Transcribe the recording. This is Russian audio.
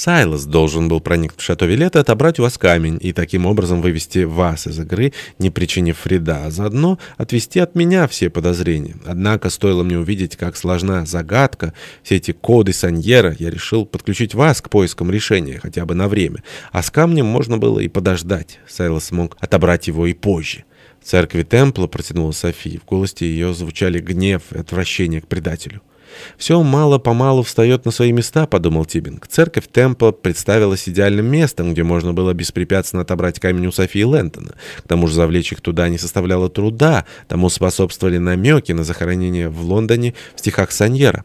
Сайлос должен был проникнуть в шато Вилет и отобрать у вас камень, и таким образом вывести вас из игры, не причинив вреда, а заодно отвести от меня все подозрения. Однако стоило мне увидеть, как сложна загадка, все эти коды Саньера, я решил подключить вас к поискам решения, хотя бы на время. А с камнем можно было и подождать. Сайлос мог отобрать его и позже. В церкви Темпла протянула София. В голосе ее звучали гнев и отвращение к предателю. «Все мало-помалу встает на свои места», — подумал Тибинг. Церковь Темпла представилась идеальным местом, где можно было беспрепятственно отобрать камень у Софии Лэнтона. К тому же завлечь их туда не составляло труда, тому способствовали намеки на захоронение в Лондоне в стихах Саньера.